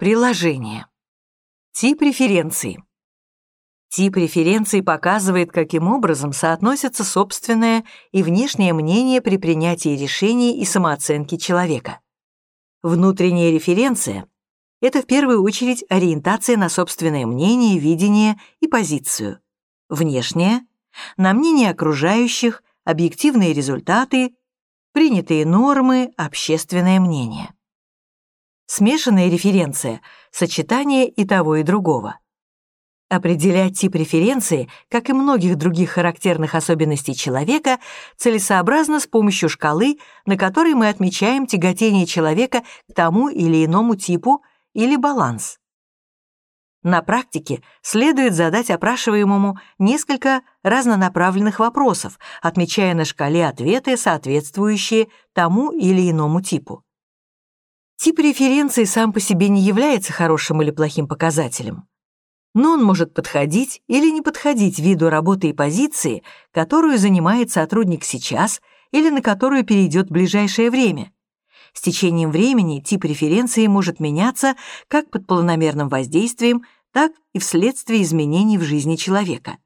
Приложение. Тип референции. Тип референции показывает, каким образом соотносятся собственное и внешнее мнение при принятии решений и самооценки человека. Внутренняя референция — это в первую очередь ориентация на собственное мнение, видение и позицию. Внешняя — на мнение окружающих, объективные результаты, принятые нормы, общественное мнение. Смешанная референция — сочетание и того, и другого. Определять тип референции, как и многих других характерных особенностей человека, целесообразно с помощью шкалы, на которой мы отмечаем тяготение человека к тому или иному типу или баланс. На практике следует задать опрашиваемому несколько разнонаправленных вопросов, отмечая на шкале ответы, соответствующие тому или иному типу. Тип референции сам по себе не является хорошим или плохим показателем. Но он может подходить или не подходить виду работы и позиции, которую занимает сотрудник сейчас или на которую перейдет в ближайшее время. С течением времени тип референции может меняться как под планомерным воздействием, так и вследствие изменений в жизни человека.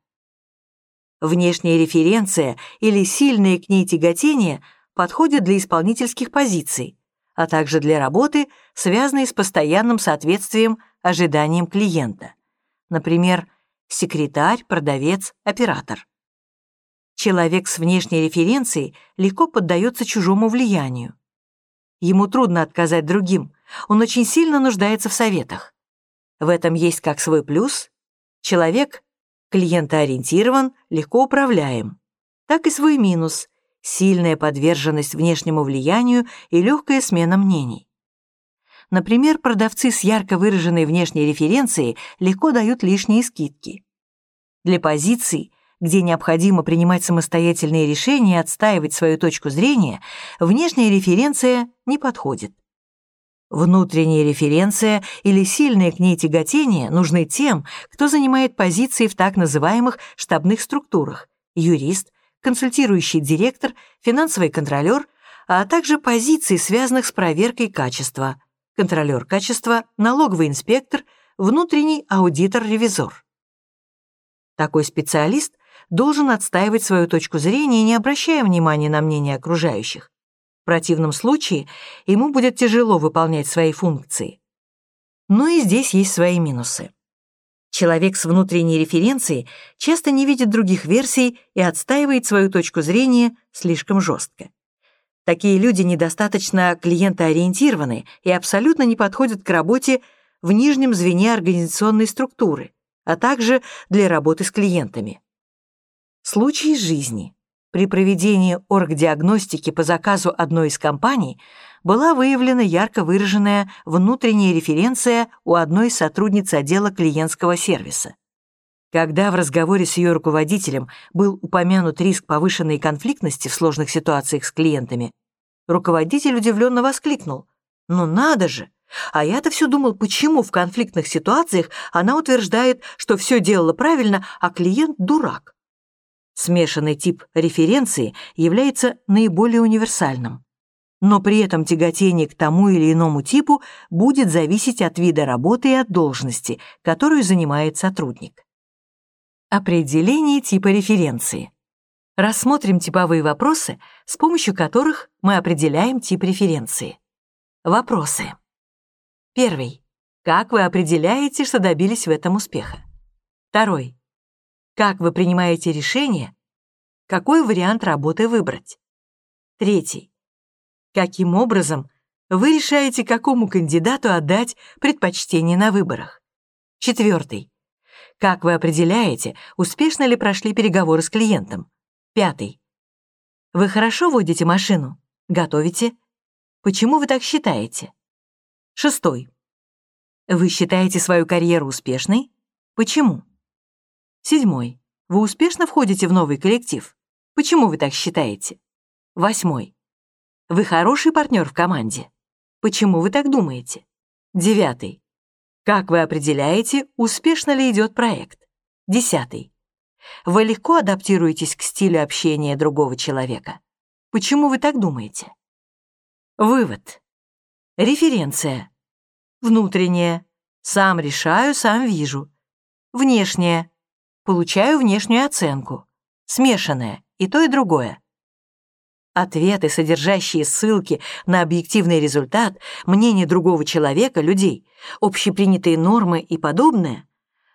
Внешняя референция или сильное к ней тяготение подходят для исполнительских позиций, а также для работы, связанной с постоянным соответствием ожиданиям клиента. Например, секретарь, продавец, оператор. Человек с внешней референцией легко поддается чужому влиянию. Ему трудно отказать другим, он очень сильно нуждается в советах. В этом есть как свой плюс. Человек клиентоориентирован, легко управляем, так и свой минус сильная подверженность внешнему влиянию и легкая смена мнений. Например, продавцы с ярко выраженной внешней референцией легко дают лишние скидки. Для позиций, где необходимо принимать самостоятельные решения и отстаивать свою точку зрения, внешняя референция не подходит. Внутренняя референция или сильное к ней тяготение нужны тем, кто занимает позиции в так называемых штабных структурах – юрист, консультирующий директор, финансовый контролер, а также позиций, связанных с проверкой качества, контролер качества, налоговый инспектор, внутренний аудитор-ревизор. Такой специалист должен отстаивать свою точку зрения, не обращая внимания на мнение окружающих. В противном случае ему будет тяжело выполнять свои функции. Но и здесь есть свои минусы. Человек с внутренней референцией часто не видит других версий и отстаивает свою точку зрения слишком жестко. Такие люди недостаточно клиентоориентированы и абсолютно не подходят к работе в нижнем звене организационной структуры, а также для работы с клиентами. Случаи жизни. При проведении оргдиагностики по заказу одной из компаний была выявлена ярко выраженная внутренняя референция у одной из сотрудниц отдела клиентского сервиса. Когда в разговоре с ее руководителем был упомянут риск повышенной конфликтности в сложных ситуациях с клиентами, руководитель удивленно воскликнул. «Ну надо же! А я-то все думал, почему в конфликтных ситуациях она утверждает, что все делала правильно, а клиент — дурак. Смешанный тип референции является наиболее универсальным. Но при этом тяготение к тому или иному типу будет зависеть от вида работы и от должности, которую занимает сотрудник. Определение типа референции. Рассмотрим типовые вопросы, с помощью которых мы определяем тип референции. Вопросы. Первый. Как вы определяете, что добились в этом успеха? Второй. Как вы принимаете решение, какой вариант работы выбрать? Третий. Каким образом вы решаете, какому кандидату отдать предпочтение на выборах? Четвертый. Как вы определяете, успешно ли прошли переговоры с клиентом? Пятый. Вы хорошо водите машину? Готовите? Почему вы так считаете? Шестой. Вы считаете свою карьеру успешной? Почему? Седьмой. Вы успешно входите в новый коллектив? Почему вы так считаете? Восьмой. Вы хороший партнер в команде? Почему вы так думаете? Девятый. Как вы определяете, успешно ли идет проект? Десятый. Вы легко адаптируетесь к стилю общения другого человека? Почему вы так думаете? Вывод. Референция. Внутреннее. Сам решаю, сам вижу. Внешнее. Получаю внешнюю оценку. Смешанное. И то, и другое. Ответы, содержащие ссылки на объективный результат, мнение другого человека, людей, общепринятые нормы и подобное,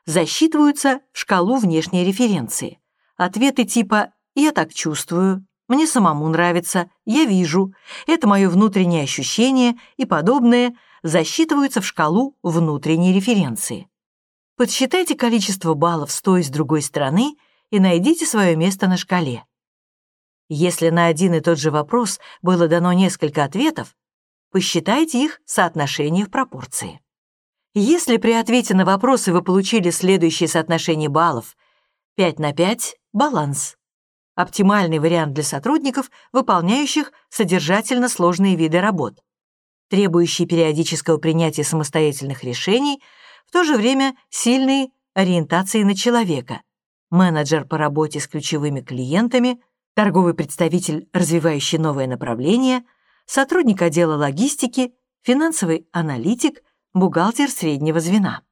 засчитываются в шкалу внешней референции. Ответы типа «я так чувствую», «мне самому нравится», «я вижу», «это мое внутреннее ощущение» и подобное засчитываются в шкалу внутренней референции. Подсчитайте количество баллов с той и с другой стороны и найдите свое место на шкале. Если на один и тот же вопрос было дано несколько ответов, посчитайте их соотношение в пропорции. Если при ответе на вопросы вы получили следующее соотношение баллов 5 на 5 — баланс. Оптимальный вариант для сотрудников, выполняющих содержательно сложные виды работ, требующие периодического принятия самостоятельных решений, в то же время сильной ориентации на человека, менеджер по работе с ключевыми клиентами, торговый представитель, развивающий новое направление, сотрудник отдела логистики, финансовый аналитик, бухгалтер среднего звена.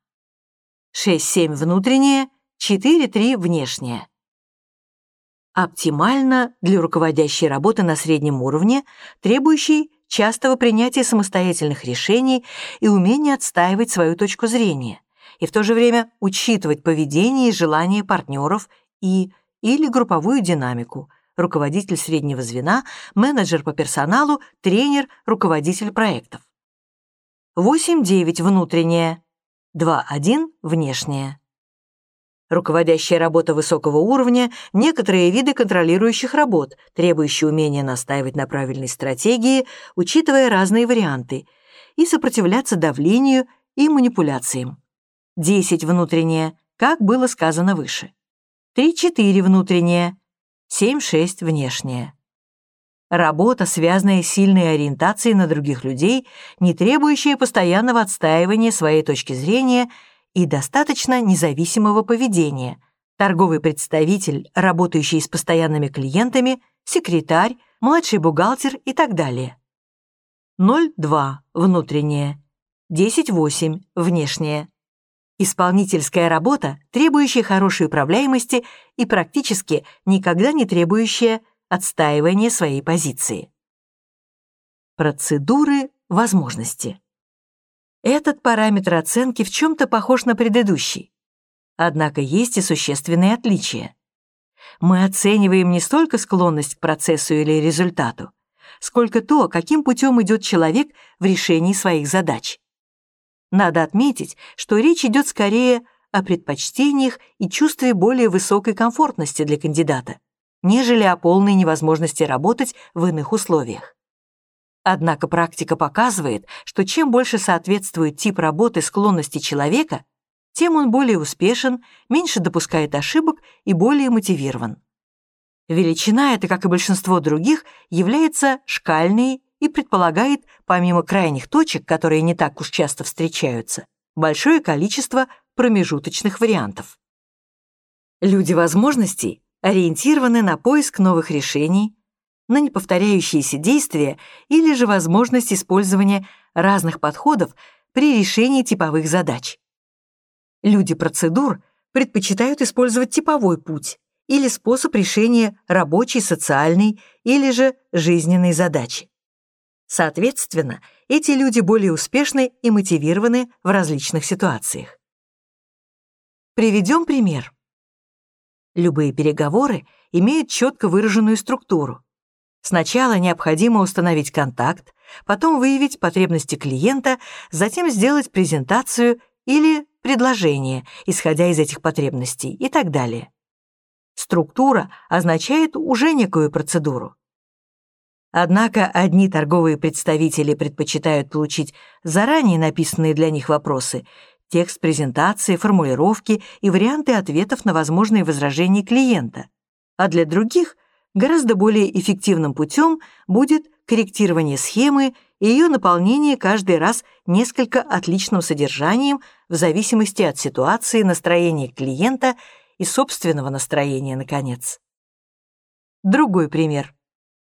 6-7 внутреннее, 4-3 внешнее. Оптимально для руководящей работы на среднем уровне, требующей частого принятия самостоятельных решений и умения отстаивать свою точку зрения, и в то же время учитывать поведение и желания партнеров и или групповую динамику, руководитель среднего звена, менеджер по персоналу, тренер, руководитель проектов. 8-9 внутреннее, 2-1 внешнее. Руководящая работа высокого уровня, некоторые виды контролирующих работ, требующие умения настаивать на правильной стратегии, учитывая разные варианты, и сопротивляться давлению и манипуляциям. 10 внутреннее, как было сказано выше. 3-4 внутреннее, 7-6 внешнее. Работа, связанная с сильной ориентацией на других людей, не требующая постоянного отстаивания своей точки зрения и достаточно независимого поведения. Торговый представитель, работающий с постоянными клиентами, секретарь, младший бухгалтер и так далее. 0,2 внутреннее, 10,8 внешнее. Исполнительская работа, требующая хорошей управляемости и практически никогда не требующая отстаивания своей позиции. Процедуры возможности. Этот параметр оценки в чем-то похож на предыдущий. Однако есть и существенные отличия. Мы оцениваем не столько склонность к процессу или результату, сколько то, каким путем идет человек в решении своих задач. Надо отметить, что речь идет скорее о предпочтениях и чувстве более высокой комфортности для кандидата, нежели о полной невозможности работать в иных условиях. Однако практика показывает, что чем больше соответствует тип работы склонности человека, тем он более успешен, меньше допускает ошибок и более мотивирован. Величина эта, как и большинство других, является шкальной и предполагает, помимо крайних точек, которые не так уж часто встречаются, большое количество промежуточных вариантов. Люди возможностей ориентированы на поиск новых решений, на неповторяющиеся действия или же возможность использования разных подходов при решении типовых задач. Люди процедур предпочитают использовать типовой путь или способ решения рабочей, социальной или же жизненной задачи. Соответственно, эти люди более успешны и мотивированы в различных ситуациях. Приведем пример. Любые переговоры имеют четко выраженную структуру. Сначала необходимо установить контакт, потом выявить потребности клиента, затем сделать презентацию или предложение, исходя из этих потребностей и так далее. Структура означает уже некую процедуру. Однако одни торговые представители предпочитают получить заранее написанные для них вопросы, текст презентации, формулировки и варианты ответов на возможные возражения клиента, а для других гораздо более эффективным путем будет корректирование схемы и ее наполнение каждый раз несколько отличным содержанием в зависимости от ситуации, настроения клиента и собственного настроения, наконец. Другой пример.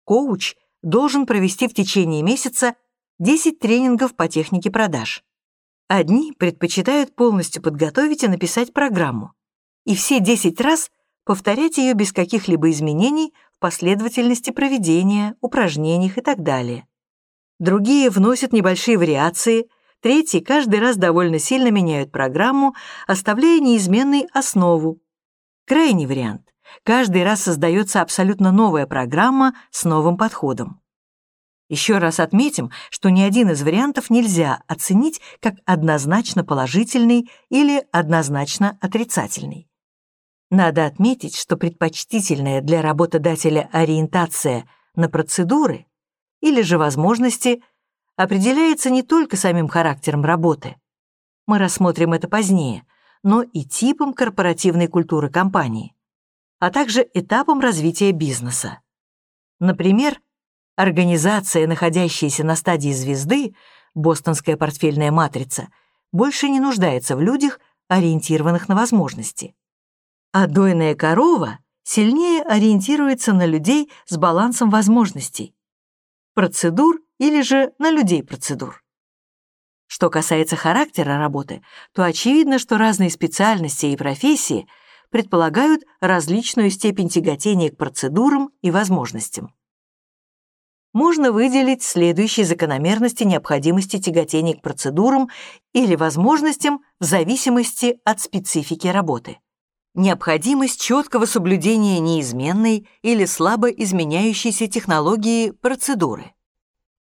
Коуч должен провести в течение месяца 10 тренингов по технике продаж. Одни предпочитают полностью подготовить и написать программу, и все 10 раз повторять ее без каких-либо изменений в последовательности проведения, упражнениях и так далее. Другие вносят небольшие вариации, третьи каждый раз довольно сильно меняют программу, оставляя неизменной основу. Крайний вариант. Каждый раз создается абсолютно новая программа с новым подходом. Еще раз отметим, что ни один из вариантов нельзя оценить как однозначно положительный или однозначно отрицательный. Надо отметить, что предпочтительная для работодателя ориентация на процедуры или же возможности определяется не только самим характером работы. Мы рассмотрим это позднее, но и типом корпоративной культуры компании, а также этапом развития бизнеса. Например, организация, находящаяся на стадии звезды, бостонская портфельная матрица, больше не нуждается в людях, ориентированных на возможности а дойная корова сильнее ориентируется на людей с балансом возможностей, процедур или же на людей процедур. Что касается характера работы, то очевидно, что разные специальности и профессии предполагают различную степень тяготения к процедурам и возможностям. Можно выделить следующие закономерности необходимости тяготения к процедурам или возможностям в зависимости от специфики работы необходимость четкого соблюдения неизменной или слабо изменяющейся технологии процедуры,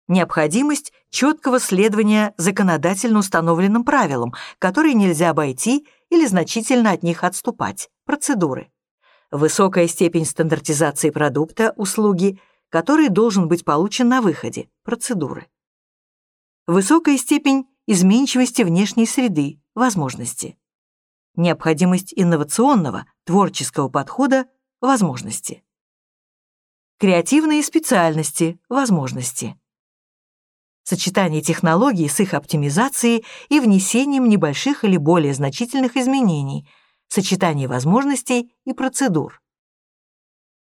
необходимость четкого следования законодательно установленным правилам, которые нельзя обойти или значительно от них отступать, процедуры, высокая степень стандартизации продукта, услуги, который должен быть получен на выходе, процедуры, высокая степень изменчивости внешней среды, возможности, необходимость инновационного, творческого подхода, возможности. Креативные специальности, возможности. Сочетание технологий с их оптимизацией и внесением небольших или более значительных изменений, сочетание возможностей и процедур.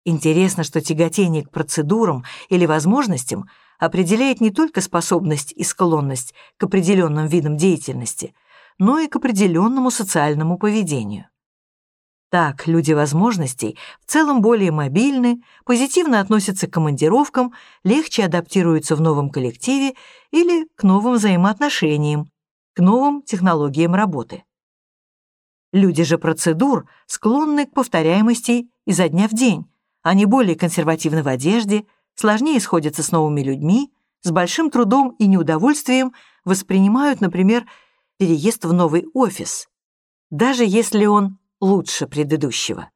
Интересно, что тяготение к процедурам или возможностям определяет не только способность и склонность к определенным видам деятельности – но и к определенному социальному поведению. Так, люди возможностей в целом более мобильны, позитивно относятся к командировкам, легче адаптируются в новом коллективе или к новым взаимоотношениям, к новым технологиям работы. Люди же процедур склонны к повторяемости изо дня в день, они более консервативны в одежде, сложнее сходятся с новыми людьми, с большим трудом и неудовольствием воспринимают, например, переезд в новый офис, даже если он лучше предыдущего.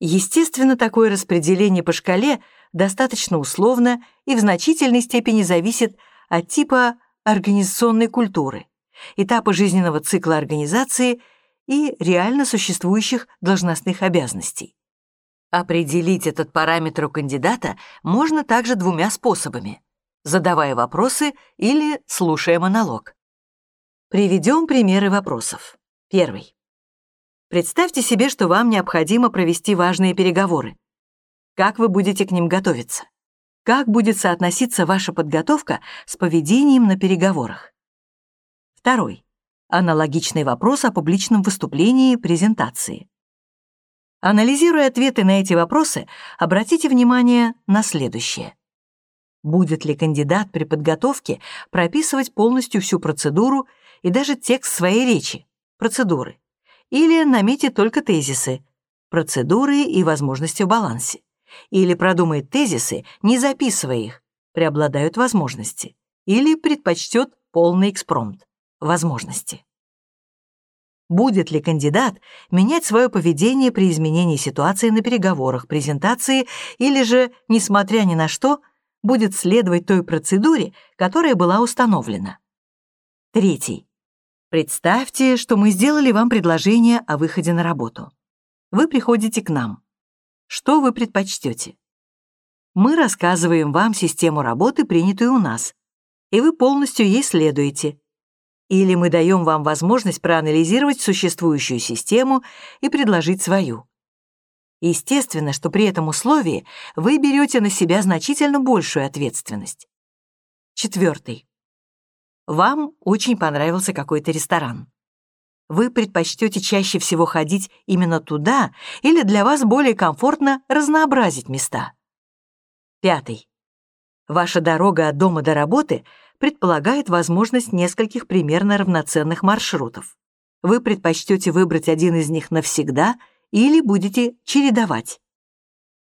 Естественно, такое распределение по шкале достаточно условно и в значительной степени зависит от типа организационной культуры, этапа жизненного цикла организации и реально существующих должностных обязанностей. Определить этот параметр у кандидата можно также двумя способами — задавая вопросы или слушая монолог. Приведем примеры вопросов. Первый. Представьте себе, что вам необходимо провести важные переговоры. Как вы будете к ним готовиться? Как будет соотноситься ваша подготовка с поведением на переговорах? Второй. Аналогичный вопрос о публичном выступлении презентации. Анализируя ответы на эти вопросы, обратите внимание на следующее. Будет ли кандидат при подготовке прописывать полностью всю процедуру и даже текст своей речи, процедуры, или наметит только тезисы, процедуры и возможности в балансе, или продумает тезисы, не записывая их, преобладают возможности, или предпочтет полный экспромт, возможности. Будет ли кандидат менять свое поведение при изменении ситуации на переговорах, презентации, или же, несмотря ни на что, будет следовать той процедуре, которая была установлена? Третий. Представьте, что мы сделали вам предложение о выходе на работу. Вы приходите к нам. Что вы предпочтете? Мы рассказываем вам систему работы, принятую у нас, и вы полностью ей следуете. Или мы даем вам возможность проанализировать существующую систему и предложить свою. Естественно, что при этом условии вы берете на себя значительно большую ответственность. Четвертый. Вам очень понравился какой-то ресторан. Вы предпочтете чаще всего ходить именно туда или для вас более комфортно разнообразить места. Пятый. Ваша дорога от дома до работы предполагает возможность нескольких примерно равноценных маршрутов. Вы предпочтете выбрать один из них навсегда или будете чередовать.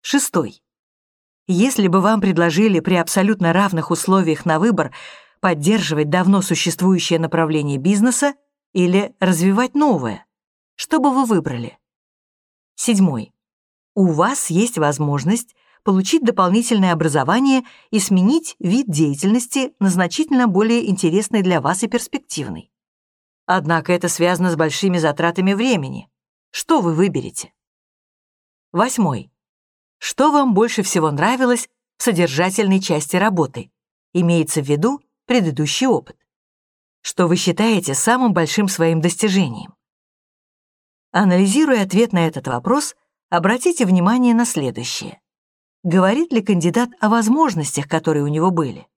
Шестой. Если бы вам предложили при абсолютно равных условиях на выбор поддерживать давно существующее направление бизнеса или развивать новое, что бы вы выбрали? Седьмой. У вас есть возможность получить дополнительное образование и сменить вид деятельности на значительно более интересный для вас и перспективный. Однако это связано с большими затратами времени. Что вы выберете? Восьмой. Что вам больше всего нравилось в содержательной части работы? Имеется в виду предыдущий опыт. Что вы считаете самым большим своим достижением? Анализируя ответ на этот вопрос, обратите внимание на следующее. Говорит ли кандидат о возможностях, которые у него были?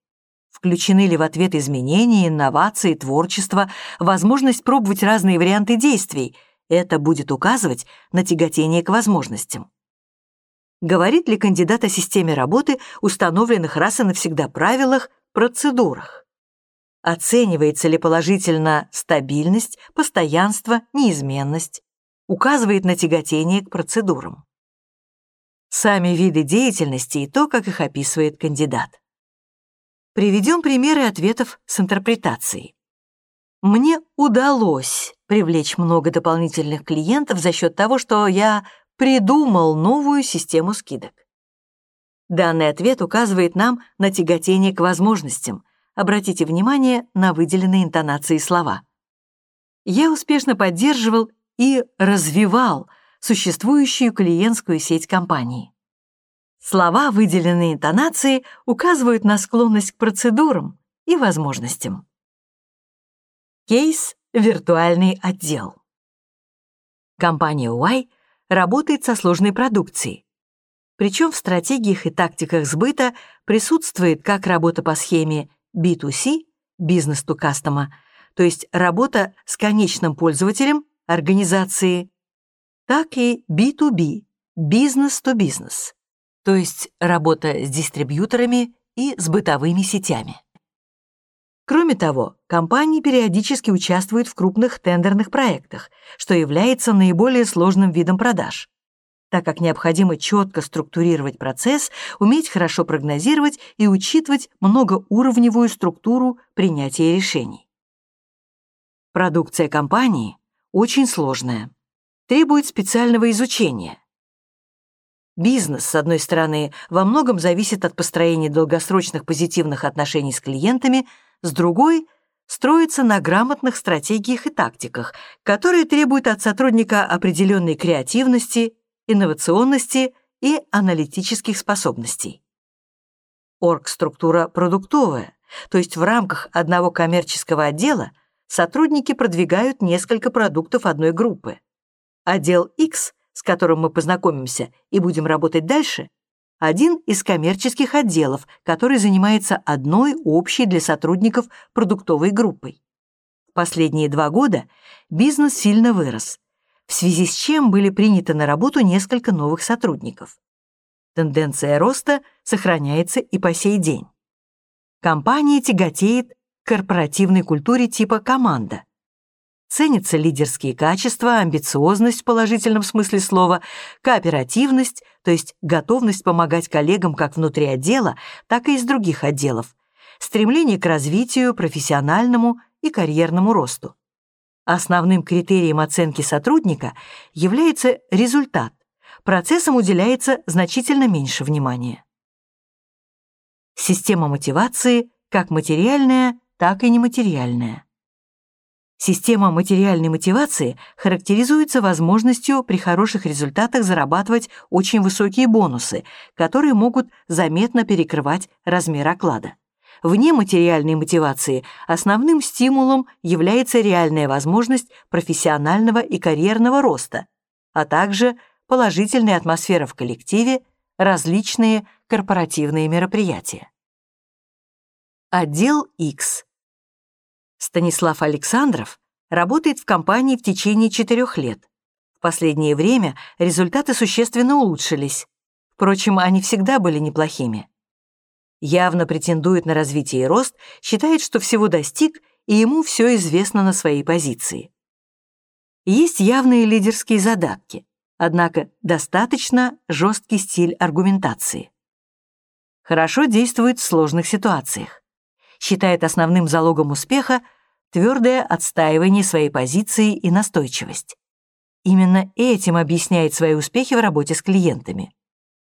Включены ли в ответ изменения, инновации, творчество, возможность пробовать разные варианты действий? Это будет указывать на тяготение к возможностям. Говорит ли кандидат о системе работы, установленных раз и навсегда правилах, процедурах? Оценивается ли положительно стабильность, постоянство, неизменность? Указывает на тяготение к процедурам сами виды деятельности и то, как их описывает кандидат. Приведем примеры ответов с интерпретацией. Мне удалось привлечь много дополнительных клиентов за счет того, что я придумал новую систему скидок. Данный ответ указывает нам на тяготение к возможностям. Обратите внимание на выделенные интонации слова. Я успешно поддерживал и развивал существующую клиентскую сеть компании. Слова, выделенные интонацией, указывают на склонность к процедурам и возможностям. Кейс «Виртуальный отдел». Компания Y работает со сложной продукцией. Причем в стратегиях и тактиках сбыта присутствует как работа по схеме B2C, бизнес to customer, то есть работа с конечным пользователем организации, так и B2B, бизнес-то-бизнес, то есть работа с дистрибьюторами и с бытовыми сетями. Кроме того, компании периодически участвуют в крупных тендерных проектах, что является наиболее сложным видом продаж, так как необходимо четко структурировать процесс, уметь хорошо прогнозировать и учитывать многоуровневую структуру принятия решений. Продукция компании очень сложная требует специального изучения. Бизнес, с одной стороны, во многом зависит от построения долгосрочных позитивных отношений с клиентами, с другой — строится на грамотных стратегиях и тактиках, которые требуют от сотрудника определенной креативности, инновационности и аналитических способностей. Оргструктура продуктовая, то есть в рамках одного коммерческого отдела сотрудники продвигают несколько продуктов одной группы. Отдел X, с которым мы познакомимся и будем работать дальше, один из коммерческих отделов, который занимается одной общей для сотрудников продуктовой группой. Последние два года бизнес сильно вырос, в связи с чем были приняты на работу несколько новых сотрудников. Тенденция роста сохраняется и по сей день. Компания тяготеет к корпоративной культуре типа «команда», Ценятся лидерские качества, амбициозность в положительном смысле слова, кооперативность, то есть готовность помогать коллегам как внутри отдела, так и из других отделов, стремление к развитию, профессиональному и карьерному росту. Основным критерием оценки сотрудника является результат. Процессам уделяется значительно меньше внимания. Система мотивации как материальная, так и нематериальная. Система материальной мотивации характеризуется возможностью при хороших результатах зарабатывать очень высокие бонусы, которые могут заметно перекрывать размер оклада. Вне материальной мотивации основным стимулом является реальная возможность профессионального и карьерного роста, а также положительная атмосфера в коллективе, различные корпоративные мероприятия. Отдел X Станислав Александров работает в компании в течение четырех лет. В последнее время результаты существенно улучшились. Впрочем, они всегда были неплохими. Явно претендует на развитие и рост, считает, что всего достиг, и ему все известно на своей позиции. Есть явные лидерские задатки, однако достаточно жесткий стиль аргументации. Хорошо действует в сложных ситуациях. Считает основным залогом успеха твердое отстаивание своей позиции и настойчивость. Именно этим объясняет свои успехи в работе с клиентами.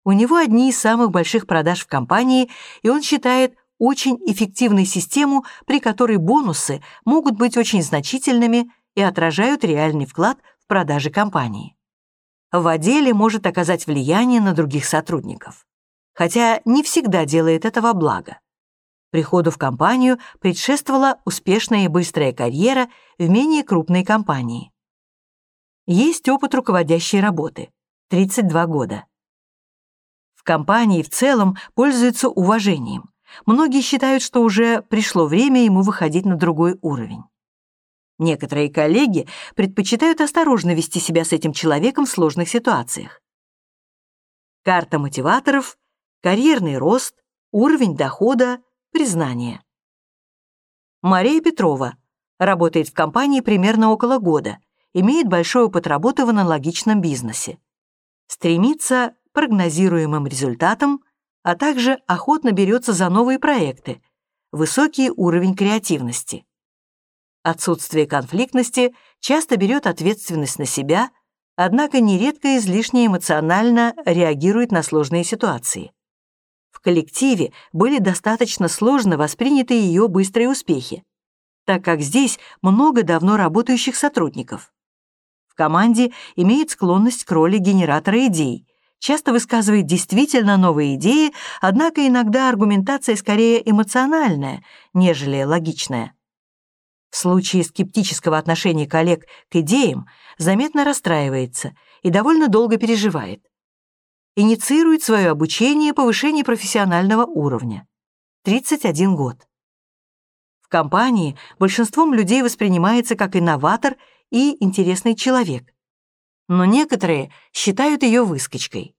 У него одни из самых больших продаж в компании, и он считает очень эффективной систему, при которой бонусы могут быть очень значительными и отражают реальный вклад в продажи компании. В отделе может оказать влияние на других сотрудников, хотя не всегда делает это во благо. Приходу в компанию предшествовала успешная и быстрая карьера в менее крупной компании. Есть опыт руководящей работы — 32 года. В компании в целом пользуются уважением. Многие считают, что уже пришло время ему выходить на другой уровень. Некоторые коллеги предпочитают осторожно вести себя с этим человеком в сложных ситуациях. Карта мотиваторов, карьерный рост, уровень дохода, признание. Мария Петрова работает в компании примерно около года, имеет большой опыт работы в аналогичном бизнесе. Стремится прогнозируемым результатам, а также охотно берется за новые проекты, высокий уровень креативности. Отсутствие конфликтности часто берет ответственность на себя, однако нередко излишне эмоционально реагирует на сложные ситуации. В коллективе были достаточно сложно восприняты ее быстрые успехи, так как здесь много давно работающих сотрудников. В команде имеет склонность к роли генератора идей, часто высказывает действительно новые идеи, однако иногда аргументация скорее эмоциональная, нежели логичная. В случае скептического отношения коллег к идеям заметно расстраивается и довольно долго переживает. Инициирует свое обучение повышение профессионального уровня. 31 год. В компании большинством людей воспринимается как инноватор и интересный человек но некоторые считают ее выскочкой.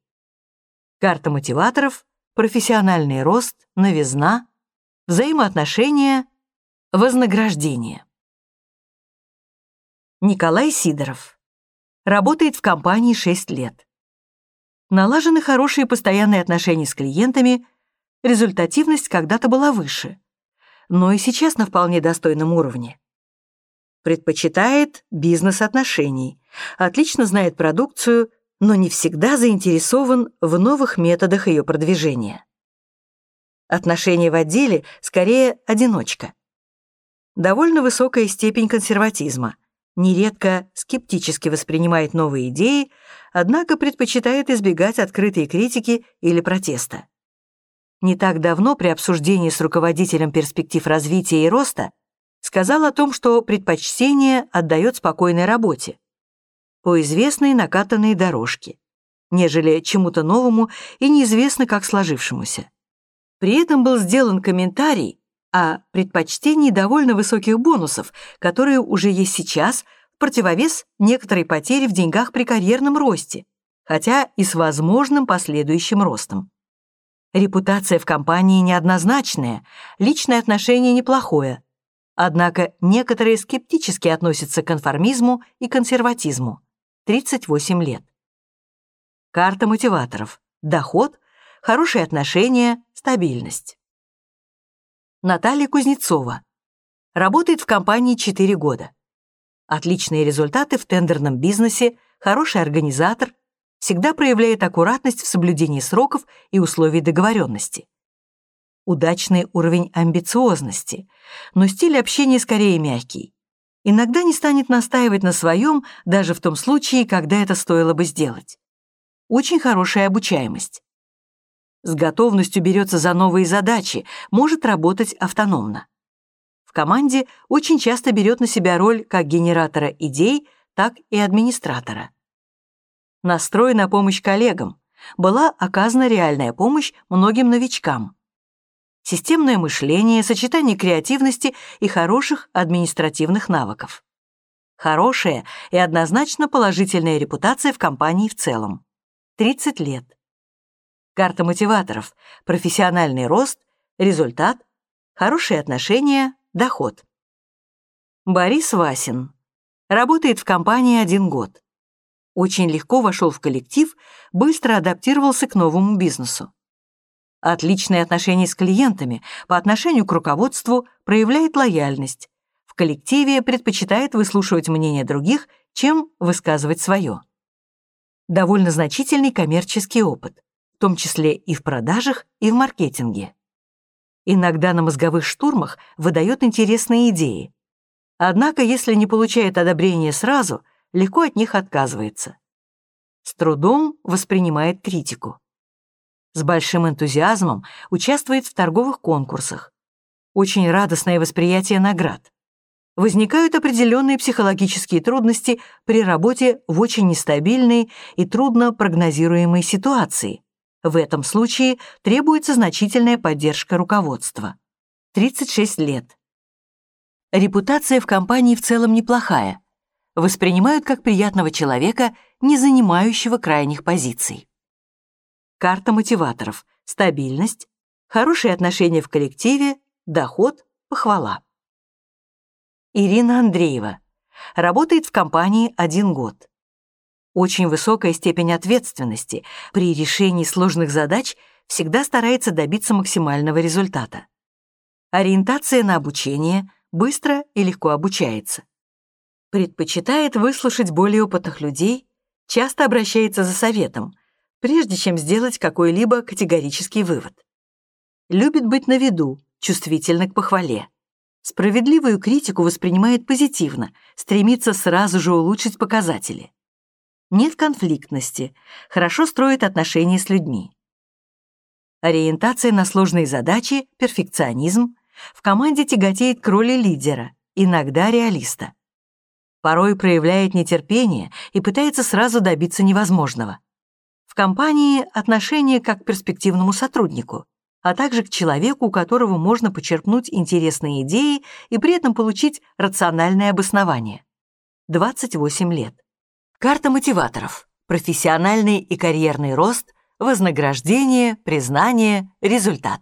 Карта мотиваторов, профессиональный рост, новизна, взаимоотношения, вознаграждение. Николай Сидоров. Работает в компании 6 лет. Налажены хорошие постоянные отношения с клиентами, результативность когда-то была выше, но и сейчас на вполне достойном уровне предпочитает бизнес отношений, отлично знает продукцию, но не всегда заинтересован в новых методах ее продвижения. Отношения в отделе скорее одиночка. Довольно высокая степень консерватизма, нередко скептически воспринимает новые идеи, однако предпочитает избегать открытой критики или протеста. Не так давно при обсуждении с руководителем перспектив развития и роста сказал о том, что предпочтение отдает спокойной работе по известной накатанной дорожке, нежели чему-то новому и неизвестно как сложившемуся. При этом был сделан комментарий о предпочтении довольно высоких бонусов, которые уже есть сейчас, в противовес некоторой потери в деньгах при карьерном росте, хотя и с возможным последующим ростом. Репутация в компании неоднозначная, личное отношение неплохое, Однако некоторые скептически относятся к конформизму и консерватизму. 38 лет. Карта мотиваторов. Доход, хорошие отношения, стабильность. Наталья Кузнецова. Работает в компании 4 года. Отличные результаты в тендерном бизнесе, хороший организатор, всегда проявляет аккуратность в соблюдении сроков и условий договоренности удачный уровень амбициозности, но стиль общения скорее мягкий. Иногда не станет настаивать на своем, даже в том случае, когда это стоило бы сделать. Очень хорошая обучаемость. С готовностью берется за новые задачи, может работать автономно. В команде очень часто берет на себя роль как генератора идей, так и администратора. Настрой на помощь коллегам. Была оказана реальная помощь многим новичкам системное мышление, сочетание креативности и хороших административных навыков. Хорошая и однозначно положительная репутация в компании в целом. 30 лет. Карта мотиваторов, профессиональный рост, результат, хорошие отношения, доход. Борис Васин. Работает в компании один год. Очень легко вошел в коллектив, быстро адаптировался к новому бизнесу. Отличные отношения с клиентами, по отношению к руководству проявляет лояльность. В коллективе предпочитает выслушивать мнение других, чем высказывать свое. Довольно значительный коммерческий опыт, в том числе и в продажах, и в маркетинге. Иногда на мозговых штурмах выдает интересные идеи. Однако, если не получает одобрения сразу, легко от них отказывается. С трудом воспринимает критику. С большим энтузиазмом участвует в торговых конкурсах. Очень радостное восприятие наград. Возникают определенные психологические трудности при работе в очень нестабильной и трудно прогнозируемой ситуации. В этом случае требуется значительная поддержка руководства. 36 лет. Репутация в компании в целом неплохая. Воспринимают как приятного человека, не занимающего крайних позиций. Карта мотиваторов, стабильность, хорошие отношения в коллективе, доход, похвала. Ирина Андреева. Работает в компании один год. Очень высокая степень ответственности. При решении сложных задач всегда старается добиться максимального результата. Ориентация на обучение, быстро и легко обучается. Предпочитает выслушать более опытных людей, часто обращается за советом, прежде чем сделать какой-либо категорический вывод. Любит быть на виду, чувствительно к похвале. Справедливую критику воспринимает позитивно, стремится сразу же улучшить показатели. Нет конфликтности, хорошо строит отношения с людьми. Ориентация на сложные задачи, перфекционизм, в команде тяготеет к роли лидера, иногда реалиста. Порой проявляет нетерпение и пытается сразу добиться невозможного. В компании отношение как к перспективному сотруднику, а также к человеку, у которого можно почерпнуть интересные идеи и при этом получить рациональное обоснование. 28 лет. Карта мотиваторов. Профессиональный и карьерный рост, вознаграждение, признание, результат.